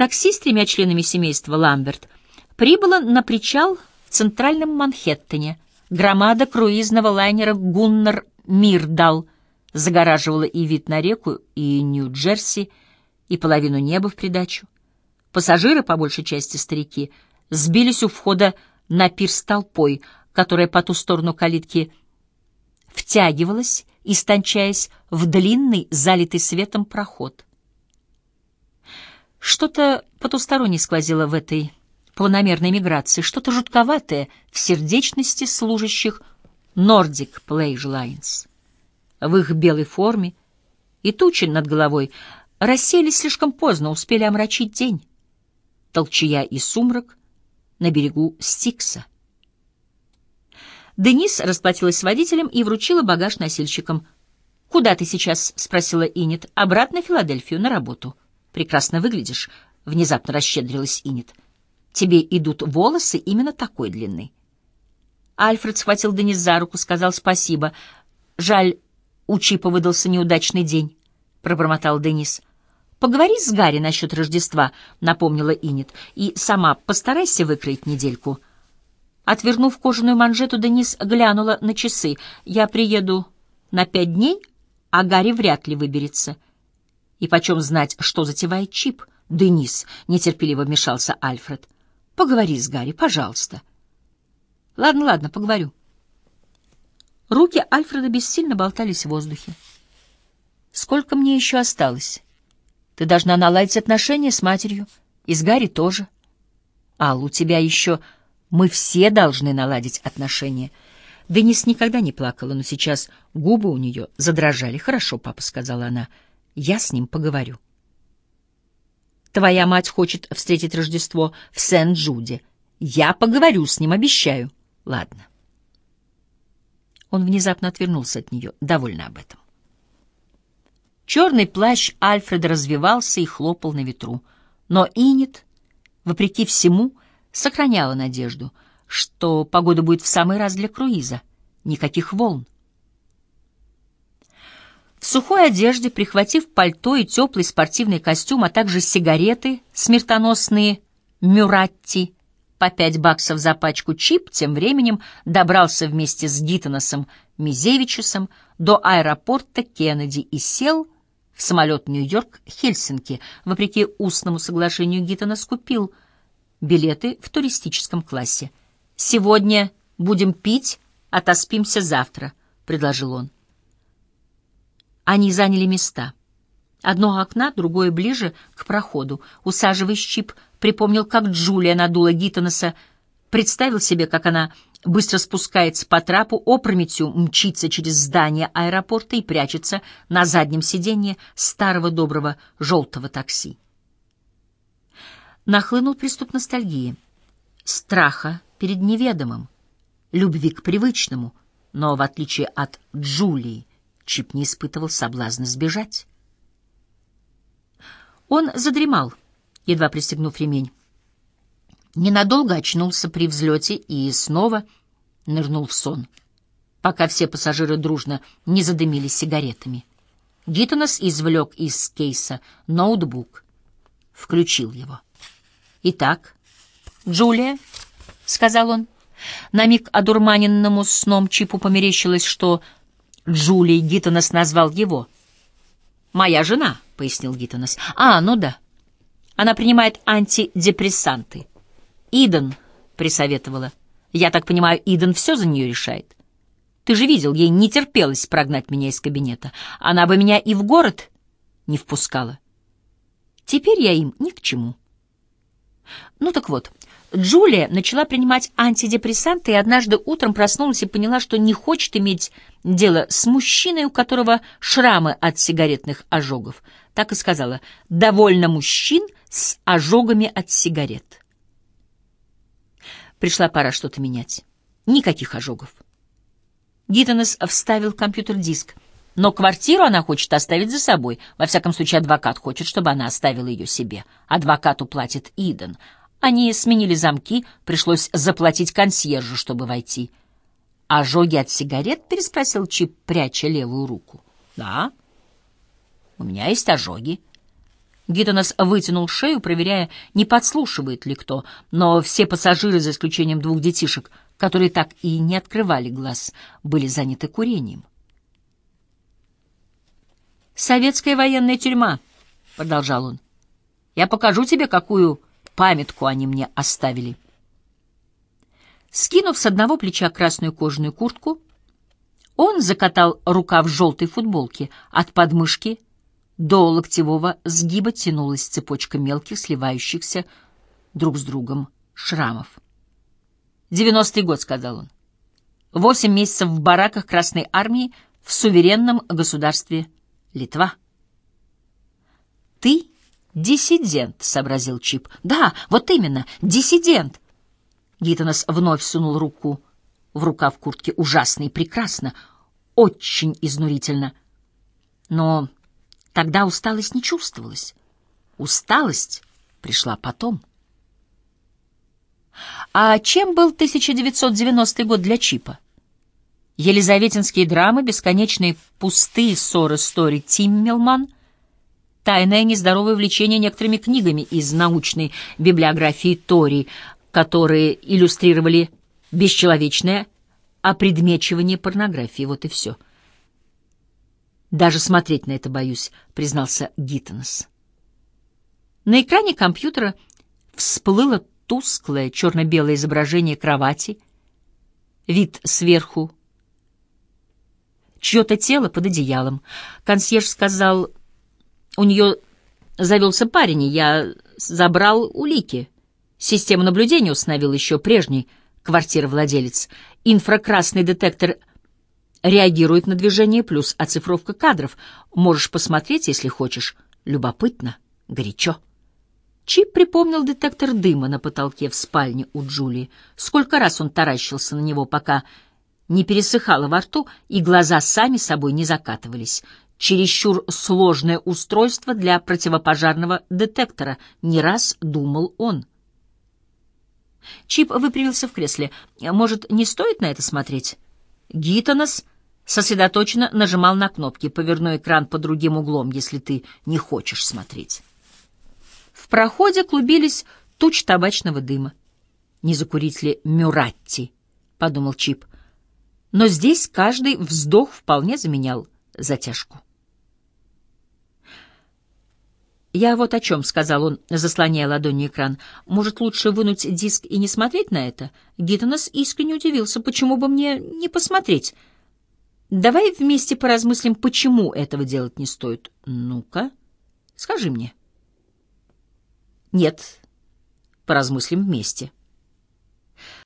Такси с тремя членами семейства Ламберт прибыло на причал в центральном Манхэттене. Громада круизного лайнера «Гуннар Мирдал» загораживала и вид на реку, и Нью-Джерси, и половину неба в придачу. Пассажиры, по большей части старики, сбились у входа на пирс толпой, которая по ту сторону калитки втягивалась, истончаясь в длинный, залитый светом проход. Что-то потусторонне сквозило в этой планомерной миграции, что-то жутковатое в сердечности служащих Nordic Plage Lines. В их белой форме и тучи над головой расселись слишком поздно, успели омрачить день. Толчья и сумрак на берегу Стикса. Денис расплатилась с водителем и вручила багаж носильщикам. «Куда ты сейчас?» — спросила Инет. «Обратно в Филадельфию, на работу». «Прекрасно выглядишь», — внезапно расщедрилась Инет. «Тебе идут волосы именно такой длины». Альфред схватил Денис за руку, сказал спасибо. «Жаль, у Чипа выдался неудачный день», — пробормотал Денис. «Поговори с Гарри насчет Рождества», — напомнила Инет. «И сама постарайся выкроить недельку». Отвернув кожаную манжету, Денис глянула на часы. «Я приеду на пять дней, а Гарри вряд ли выберется». «И почем знать, что затевает Чип?» «Денис», — нетерпеливо вмешался Альфред. «Поговори с Гарри, пожалуйста». «Ладно, ладно, поговорю». Руки Альфреда бессильно болтались в воздухе. «Сколько мне еще осталось? Ты должна наладить отношения с матерью, и с Гарри тоже. Ал, у тебя еще...» Мы все должны наладить отношения. Денис никогда не плакала, но сейчас губы у нее задрожали. «Хорошо, папа», — сказала она, — «я с ним поговорю». «Твоя мать хочет встретить Рождество в Сент-Джуде. Я поговорю с ним, обещаю». «Ладно». Он внезапно отвернулся от нее, довольно об этом. Черный плащ Альфреда развивался и хлопал на ветру, но Инет, вопреки всему, сохраняла надежду, что погода будет в самый раз для круиза. Никаких волн. В сухой одежде, прихватив пальто и теплый спортивный костюм, а также сигареты, смертоносные «Мюратти», по пять баксов за пачку чип, тем временем добрался вместе с Гиттоносом Мизевичусом до аэропорта Кеннеди и сел в самолет Нью-Йорк-Хельсинки. Вопреки устному соглашению Гиттонос купил – билеты в туристическом классе. «Сегодня будем пить, отоспимся завтра», — предложил он. Они заняли места. Одно окна, другое ближе к проходу. Усаживаясь, Чип припомнил, как Джулия надула Гиттонеса, представил себе, как она быстро спускается по трапу, опрометью мчится через здание аэропорта и прячется на заднем сиденье старого доброго желтого такси нахлынул приступ ностальгии, страха перед неведомым, любви к привычному, но, в отличие от Джулии, Чип не испытывал соблазна сбежать. Он задремал, едва пристегнув ремень. Ненадолго очнулся при взлете и снова нырнул в сон, пока все пассажиры дружно не задымились сигаретами. Гиттонес извлек из кейса ноутбук, включил его. «Итак, Джулия», — сказал он, на миг одурманенному сном Чипу померещилось, что Джулией Гиттонес назвал его. «Моя жена», — пояснил Гиттонес. «А, ну да. Она принимает антидепрессанты. Иден присоветовала. Я так понимаю, Иден все за нее решает. Ты же видел, ей не терпелось прогнать меня из кабинета. Она бы меня и в город не впускала. Теперь я им ни к чему». Ну так вот, Джулия начала принимать антидепрессанты и однажды утром проснулась и поняла, что не хочет иметь дело с мужчиной, у которого шрамы от сигаретных ожогов. Так и сказала, довольно мужчин с ожогами от сигарет. Пришла пора что-то менять. Никаких ожогов. Гиттенес вставил компьютер диск. Но квартиру она хочет оставить за собой. Во всяком случае, адвокат хочет, чтобы она оставила ее себе. Адвокату платит Иден. Они сменили замки, пришлось заплатить консьержу, чтобы войти. «Ожоги от сигарет?» — переспросил Чип, пряча левую руку. «Да, у меня есть ожоги». Гиттонес вытянул шею, проверяя, не подслушивает ли кто, но все пассажиры, за исключением двух детишек, которые так и не открывали глаз, были заняты курением. «Советская военная тюрьма», — продолжал он. «Я покажу тебе, какую памятку они мне оставили». Скинув с одного плеча красную кожаную куртку, он закатал рукав желтой футболки от подмышки — до локтевого сгиба тянулась цепочка мелких, сливающихся друг с другом шрамов. «Девяностый год», — сказал он. «Восемь месяцев в бараках Красной Армии в суверенном государстве Литва». «Ты диссидент», — сообразил Чип. «Да, вот именно, диссидент». Гиттонос вновь сунул руку в рукав куртки. Ужасно и прекрасно, очень изнурительно. Но Тогда усталость не чувствовалась. Усталость пришла потом. А чем был 1990 год для Чипа? Елизаветинские драмы, бесконечные пустые ссоры Стори Тиммелман, тайное нездоровое влечение некоторыми книгами из научной библиографии Тори, которые иллюстрировали бесчеловечное опредмечивание порнографии. Вот и все. — даже смотреть на это боюсь, признался Гиттенс. На экране компьютера всплыло тусклое черно-белое изображение кровати, вид сверху, чье-то тело под одеялом. Консьерж сказал, у нее завелся парень, и я забрал улики. Систему наблюдения установил еще прежний квартировладелец. Инфракрасный детектор реагирует на движение плюс оцифровка кадров. Можешь посмотреть, если хочешь. Любопытно, горячо. Чип припомнил детектор дыма на потолке в спальне у Джулии. Сколько раз он таращился на него, пока не пересыхало во рту, и глаза сами собой не закатывались. Чересчур сложное устройство для противопожарного детектора, не раз думал он. Чип выпрямился в кресле. «Может, не стоит на это смотреть?» Гиттонос сосредоточенно нажимал на кнопки «Поверну экран под другим углом, если ты не хочешь смотреть». В проходе клубились туч табачного дыма. «Не закурить ли Мюратти?» — подумал Чип. Но здесь каждый вздох вполне заменял затяжку. «Я вот о чем», — сказал он, заслоняя ладонью экран. «Может, лучше вынуть диск и не смотреть на это?» Гиттонос искренне удивился. «Почему бы мне не посмотреть?» «Давай вместе поразмыслим, почему этого делать не стоит. Ну-ка, скажи мне». «Нет, поразмыслим вместе».